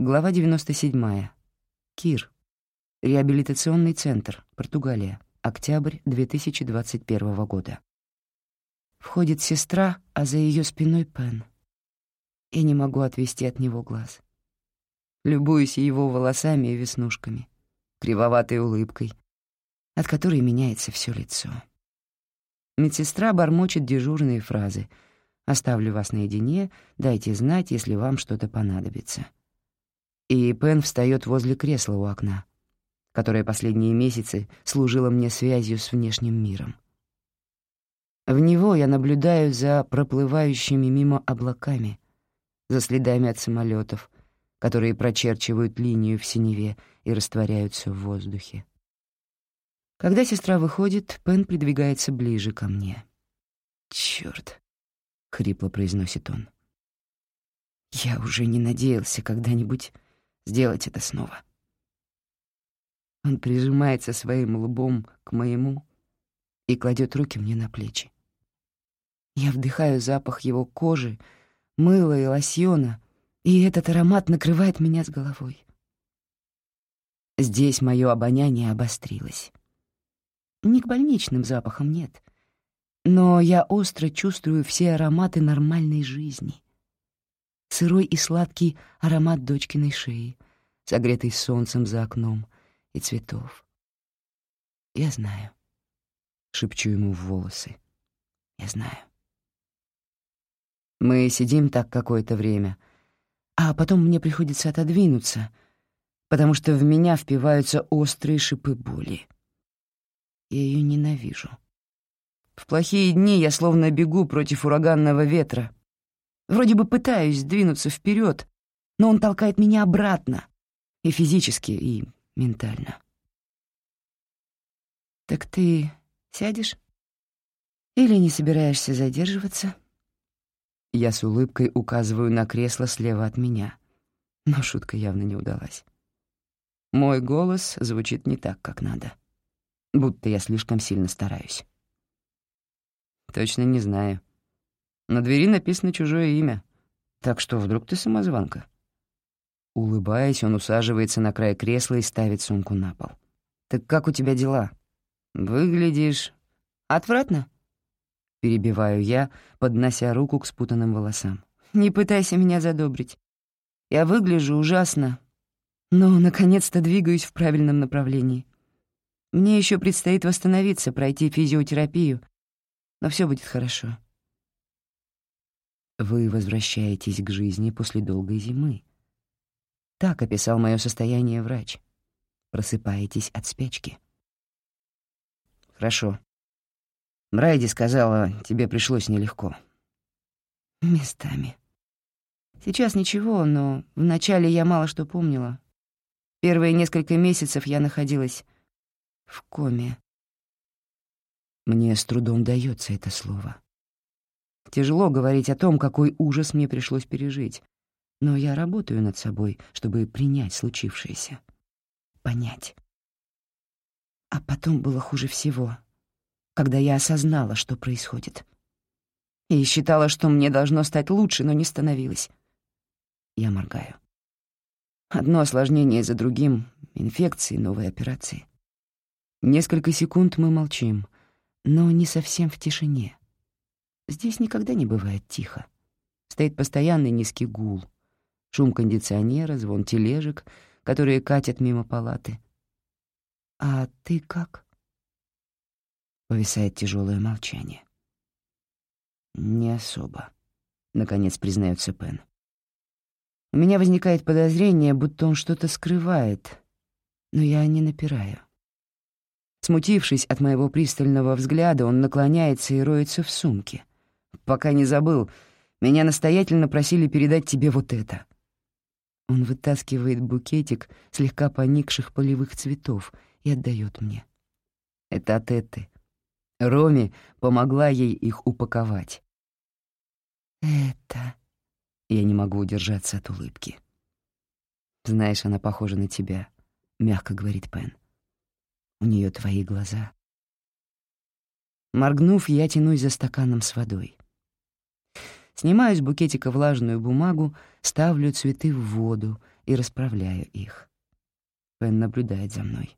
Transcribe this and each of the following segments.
Глава 97. Кир. Реабилитационный центр, Португалия. Октябрь 2021 года. Входит сестра, а за ее спиной Пен. Я не могу отвести от него глаз. Любуюсь его волосами и веснушками, кривоватой улыбкой, от которой меняется все лицо. Медсестра бормочет дежурные фразы «Оставлю вас наедине, дайте знать, если вам что-то понадобится» и Пен встает возле кресла у окна, которое последние месяцы служило мне связью с внешним миром. В него я наблюдаю за проплывающими мимо облаками, за следами от самолетов, которые прочерчивают линию в синеве и растворяются в воздухе. Когда сестра выходит, Пен придвигается ближе ко мне. «Чёрт!» — хрипло произносит он. «Я уже не надеялся когда-нибудь сделать это снова. Он прижимается своим лбом к моему и кладет руки мне на плечи. Я вдыхаю запах его кожи, мыла и лосьона, и этот аромат накрывает меня с головой. Здесь мое обоняние обострилось. Не к больничным запахам нет, но я остро чувствую все ароматы нормальной жизни сырой и сладкий аромат дочкиной шеи, согретый солнцем за окном, и цветов. «Я знаю», — шепчу ему в волосы. «Я знаю». Мы сидим так какое-то время, а потом мне приходится отодвинуться, потому что в меня впиваются острые шипы боли. Я ее ненавижу. В плохие дни я словно бегу против ураганного ветра, Вроде бы пытаюсь двинуться вперед, но он толкает меня обратно, и физически, и ментально. «Так ты сядешь? Или не собираешься задерживаться?» Я с улыбкой указываю на кресло слева от меня, но шутка явно не удалась. Мой голос звучит не так, как надо, будто я слишком сильно стараюсь. Точно не знаю. На двери написано чужое имя. Так что вдруг ты самозванка?» Улыбаясь, он усаживается на край кресла и ставит сумку на пол. «Так как у тебя дела? Выглядишь... отвратно?» Перебиваю я, поднося руку к спутанным волосам. «Не пытайся меня задобрить. Я выгляжу ужасно, но, наконец-то, двигаюсь в правильном направлении. Мне еще предстоит восстановиться, пройти физиотерапию, но все будет хорошо. Вы возвращаетесь к жизни после долгой зимы. Так описал мое состояние врач. Просыпаетесь от спячки. Хорошо. Брайди сказала, тебе пришлось нелегко. Местами. Сейчас ничего, но вначале я мало что помнила. Первые несколько месяцев я находилась в коме. Мне с трудом дается это слово. Тяжело говорить о том, какой ужас мне пришлось пережить. Но я работаю над собой, чтобы принять случившееся. Понять. А потом было хуже всего, когда я осознала, что происходит. И считала, что мне должно стать лучше, но не становилось. Я моргаю. Одно осложнение за другим — инфекции, новые операции. Несколько секунд мы молчим, но не совсем в тишине — Здесь никогда не бывает тихо. Стоит постоянный низкий гул. Шум кондиционера, звон тележек, которые катят мимо палаты. «А ты как?» Повисает тяжелое молчание. «Не особо», — наконец признается Пен. «У меня возникает подозрение, будто он что-то скрывает, но я не напираю. Смутившись от моего пристального взгляда, он наклоняется и роется в сумке — Пока не забыл, меня настоятельно просили передать тебе вот это». Он вытаскивает букетик слегка поникших полевых цветов и отдает мне. Это от Эты. Роми помогла ей их упаковать. «Это...» Я не могу удержаться от улыбки. «Знаешь, она похожа на тебя», — мягко говорит Пен. «У нее твои глаза». Моргнув, я тянусь за стаканом с водой. Снимаю с букетика влажную бумагу, ставлю цветы в воду и расправляю их. Пен наблюдает за мной.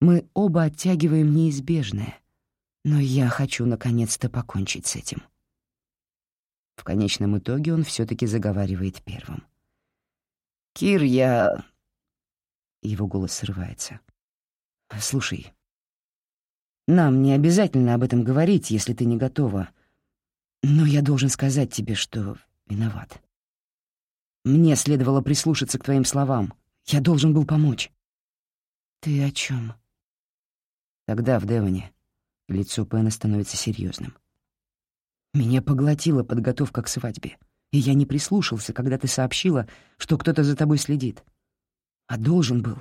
Мы оба оттягиваем неизбежное, но я хочу наконец-то покончить с этим. В конечном итоге он все таки заговаривает первым. «Кир, я...» Его голос срывается. «Слушай, нам не обязательно об этом говорить, если ты не готова, но я должен сказать тебе, что виноват. Мне следовало прислушаться к твоим словам. Я должен был помочь». «Ты о чем? Тогда в Девоне лицо Пэна становится серьезным. Меня поглотила подготовка к свадьбе, и я не прислушался, когда ты сообщила, что кто-то за тобой следит. А должен был.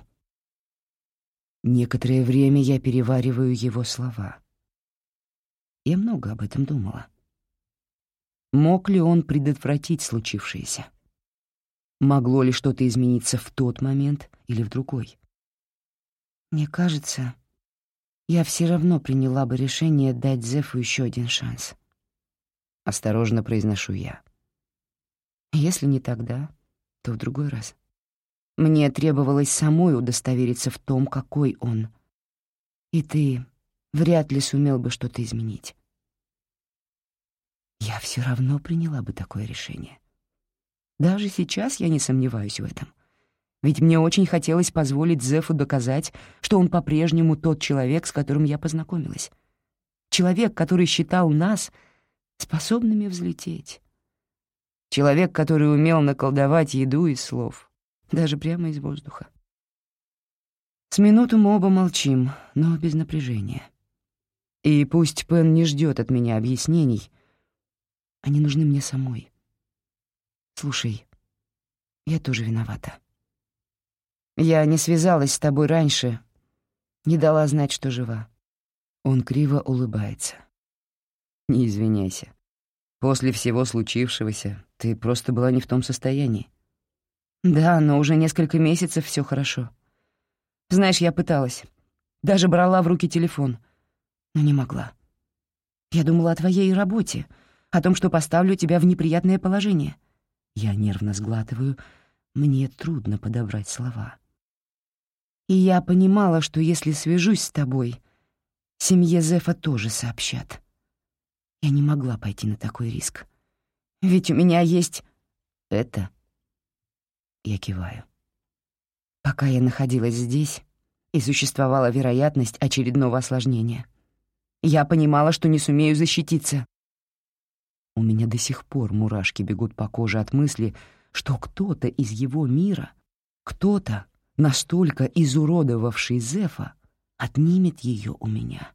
Некоторое время я перевариваю его слова. Я много об этом думала. Мог ли он предотвратить случившееся? Могло ли что-то измениться в тот момент или в другой? Мне кажется, я все равно приняла бы решение дать Зефу еще один шанс. — осторожно произношу я. Если не тогда, то в другой раз. Мне требовалось самой удостовериться в том, какой он. И ты вряд ли сумел бы что-то изменить. Я все равно приняла бы такое решение. Даже сейчас я не сомневаюсь в этом. Ведь мне очень хотелось позволить Зефу доказать, что он по-прежнему тот человек, с которым я познакомилась. Человек, который считал нас — способными взлететь. Человек, который умел наколдовать еду из слов, даже прямо из воздуха. С минуту мы оба молчим, но без напряжения. И пусть Пен не ждет от меня объяснений, они нужны мне самой. Слушай, я тоже виновата. Я не связалась с тобой раньше, не дала знать, что жива. Он криво улыбается. Не извиняйся. После всего случившегося ты просто была не в том состоянии. Да, но уже несколько месяцев все хорошо. Знаешь, я пыталась. Даже брала в руки телефон, но не могла. Я думала о твоей работе, о том, что поставлю тебя в неприятное положение. Я нервно сглатываю, мне трудно подобрать слова. И я понимала, что если свяжусь с тобой, семье Зефа тоже сообщат. Я не могла пойти на такой риск. Ведь у меня есть это. Я киваю. Пока я находилась здесь, и существовала вероятность очередного осложнения. Я понимала, что не сумею защититься. У меня до сих пор мурашки бегут по коже от мысли, что кто-то из его мира, кто-то, настолько изуродовавший Зефа, отнимет ее у меня.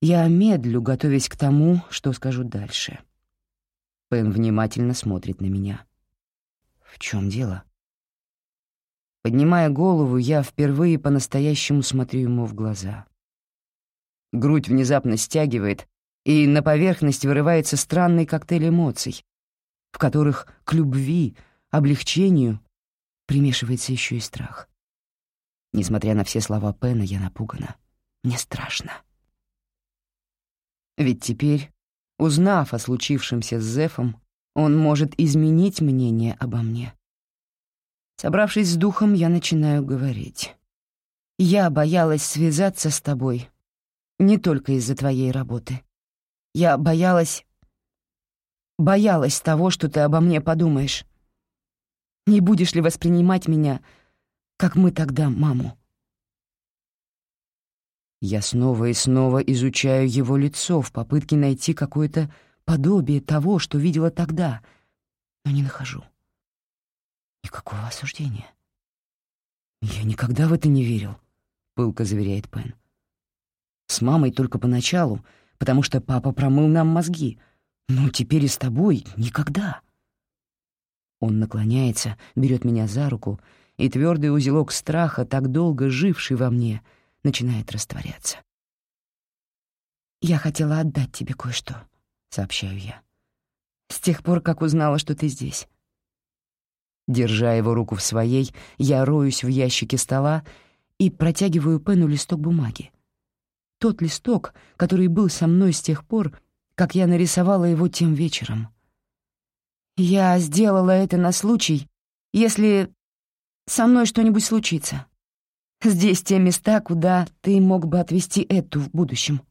Я медлю, готовясь к тому, что скажу дальше. Пен внимательно смотрит на меня. В чем дело? Поднимая голову, я впервые по-настоящему смотрю ему в глаза. Грудь внезапно стягивает, и на поверхность вырывается странный коктейль эмоций, в которых к любви, облегчению примешивается еще и страх. Несмотря на все слова Пена, я напугана. Мне страшно. Ведь теперь, узнав о случившемся с Зефом, он может изменить мнение обо мне. Собравшись с духом, я начинаю говорить. «Я боялась связаться с тобой не только из-за твоей работы. Я боялась... боялась того, что ты обо мне подумаешь. Не будешь ли воспринимать меня, как мы тогда маму?» Я снова и снова изучаю его лицо в попытке найти какое-то подобие того, что видела тогда, но не нахожу. Никакого осуждения. «Я никогда в это не верил», — пылко заверяет Пен. «С мамой только поначалу, потому что папа промыл нам мозги, но теперь и с тобой никогда». Он наклоняется, берет меня за руку, и твердый узелок страха, так долго живший во мне — начинает растворяться. «Я хотела отдать тебе кое-что», — сообщаю я. «С тех пор, как узнала, что ты здесь». Держа его руку в своей, я роюсь в ящике стола и протягиваю Пену листок бумаги. Тот листок, который был со мной с тех пор, как я нарисовала его тем вечером. Я сделала это на случай, если со мной что-нибудь случится. Здесь те места, куда ты мог бы отвезти эту в будущем.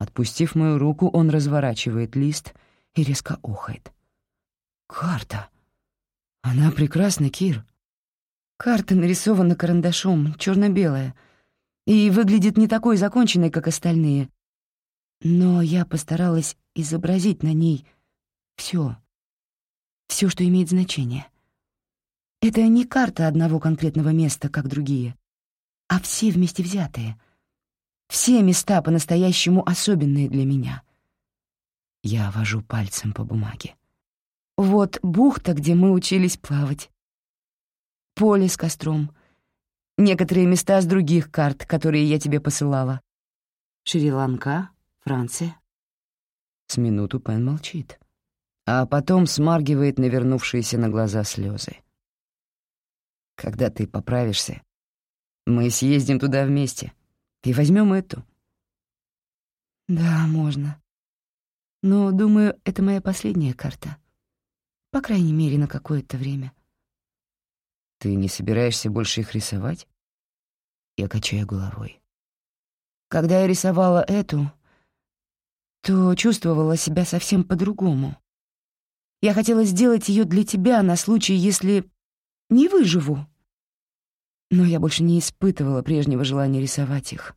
Отпустив мою руку, он разворачивает лист и резко охает. «Карта! Она прекрасна, Кир!» Карта нарисована карандашом, черно белая и выглядит не такой законченной, как остальные. Но я постаралась изобразить на ней все, все, что имеет значение. Это не карта одного конкретного места, как другие, а все вместе взятые. Все места по-настоящему особенные для меня. Я вожу пальцем по бумаге. Вот бухта, где мы учились плавать. Поле с костром. Некоторые места с других карт, которые я тебе посылала. Шри-Ланка, Франция. С минуту Пен молчит, а потом смаргивает навернувшиеся на глаза слезы. Когда ты поправишься, мы съездим туда вместе и возьмем эту. Да, можно. Но, думаю, это моя последняя карта. По крайней мере, на какое-то время. Ты не собираешься больше их рисовать? Я качаю головой. Когда я рисовала эту, то чувствовала себя совсем по-другому. Я хотела сделать ее для тебя на случай, если не выживу. Но я больше не испытывала прежнего желания рисовать их.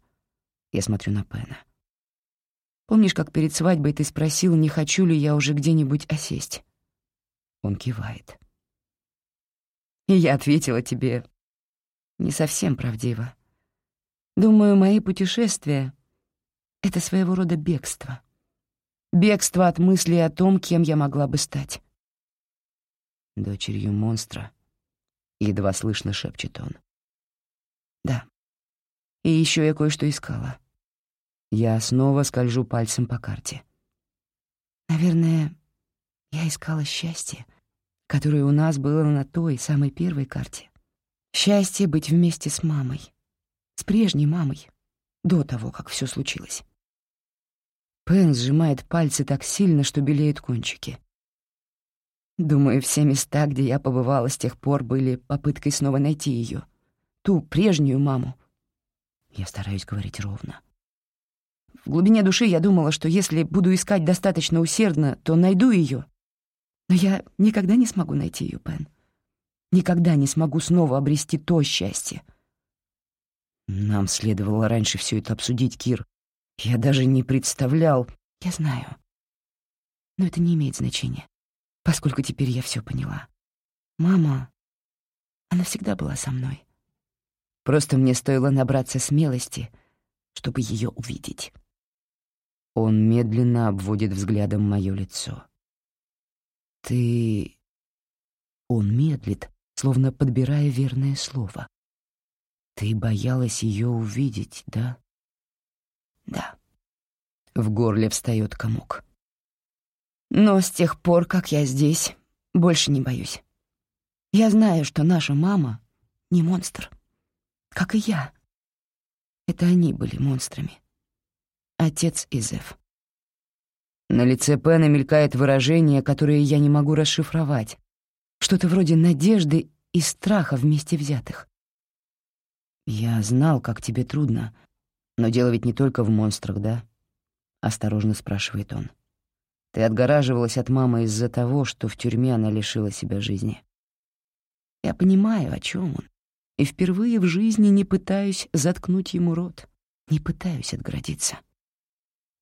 Я смотрю на Пена. Помнишь, как перед свадьбой ты спросил, не хочу ли я уже где-нибудь осесть? Он кивает. И я ответила тебе не совсем правдиво. Думаю, мои путешествия — это своего рода бегство. Бегство от мысли о том, кем я могла бы стать. Дочерью монстра, едва слышно шепчет он. Да. И еще я кое-что искала. Я снова скольжу пальцем по карте. Наверное, я искала счастье, которое у нас было на той, самой первой карте. Счастье быть вместе с мамой. С прежней мамой. До того, как все случилось. Пен сжимает пальцы так сильно, что белеют кончики. Думаю, все места, где я побывала с тех пор, были попыткой снова найти ее ту прежнюю маму. Я стараюсь говорить ровно. В глубине души я думала, что если буду искать достаточно усердно, то найду ее. Но я никогда не смогу найти ее, Пен. Никогда не смогу снова обрести то счастье. Нам следовало раньше все это обсудить, Кир. Я даже не представлял. Я знаю. Но это не имеет значения, поскольку теперь я все поняла. Мама, она всегда была со мной. Просто мне стоило набраться смелости, чтобы ее увидеть. Он медленно обводит взглядом мое лицо. «Ты...» Он медлит, словно подбирая верное слово. «Ты боялась ее увидеть, да?» «Да». В горле встает комок. «Но с тех пор, как я здесь, больше не боюсь. Я знаю, что наша мама не монстр как и я. Это они были монстрами. Отец и Зев. На лице Пена мелькает выражение, которое я не могу расшифровать. Что-то вроде надежды и страха вместе взятых. «Я знал, как тебе трудно. Но дело ведь не только в монстрах, да?» — осторожно спрашивает он. «Ты отгораживалась от мамы из-за того, что в тюрьме она лишила себя жизни». Я понимаю, о чем он и впервые в жизни не пытаюсь заткнуть ему рот, не пытаюсь отгородиться.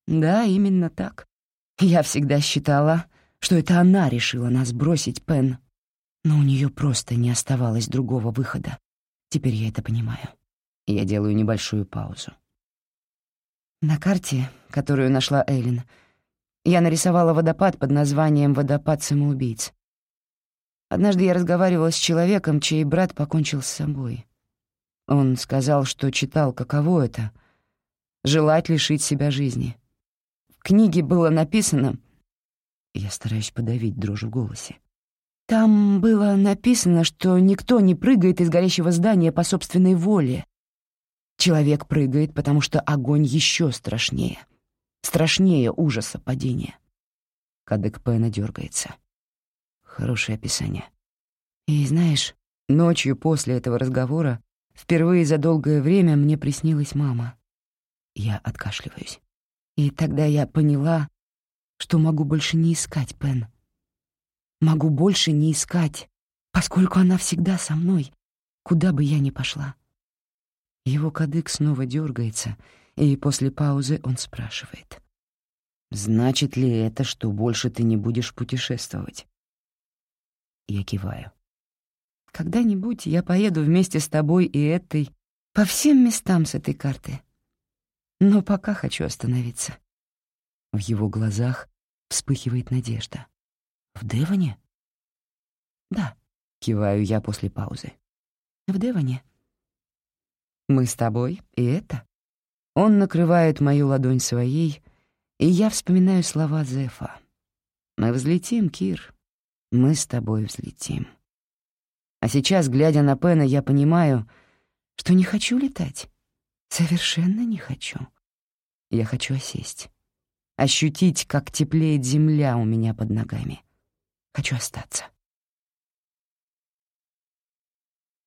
Да, именно так. Я всегда считала, что это она решила нас бросить, Пен. Но у нее просто не оставалось другого выхода. Теперь я это понимаю. Я делаю небольшую паузу. На карте, которую нашла Эллен, я нарисовала водопад под названием «Водопад самоубийц». Однажды я разговаривала с человеком, чей брат покончил с собой. Он сказал, что читал, каково это — желать лишить себя жизни. В книге было написано... Я стараюсь подавить дрожь в голосе. Там было написано, что никто не прыгает из горящего здания по собственной воле. Человек прыгает, потому что огонь еще страшнее. страшнее ужаса падения. Кадык Пэна дергается. Хорошее описание. И знаешь, ночью после этого разговора впервые за долгое время мне приснилась мама. Я откашливаюсь. И тогда я поняла, что могу больше не искать Пен. Могу больше не искать, поскольку она всегда со мной, куда бы я ни пошла. Его кадык снова дергается, и после паузы он спрашивает. «Значит ли это, что больше ты не будешь путешествовать?» Я киваю. «Когда-нибудь я поеду вместе с тобой и этой по всем местам с этой карты. Но пока хочу остановиться». В его глазах вспыхивает надежда. «В Девоне?» «Да», — киваю я после паузы. «В Девоне». «Мы с тобой и это?» Он накрывает мою ладонь своей, и я вспоминаю слова Зефа. «Мы взлетим, Кир. Мы с тобой взлетим». А сейчас, глядя на Пена, я понимаю, что не хочу летать. Совершенно не хочу. Я хочу осесть. Ощутить, как теплеет земля у меня под ногами. Хочу остаться.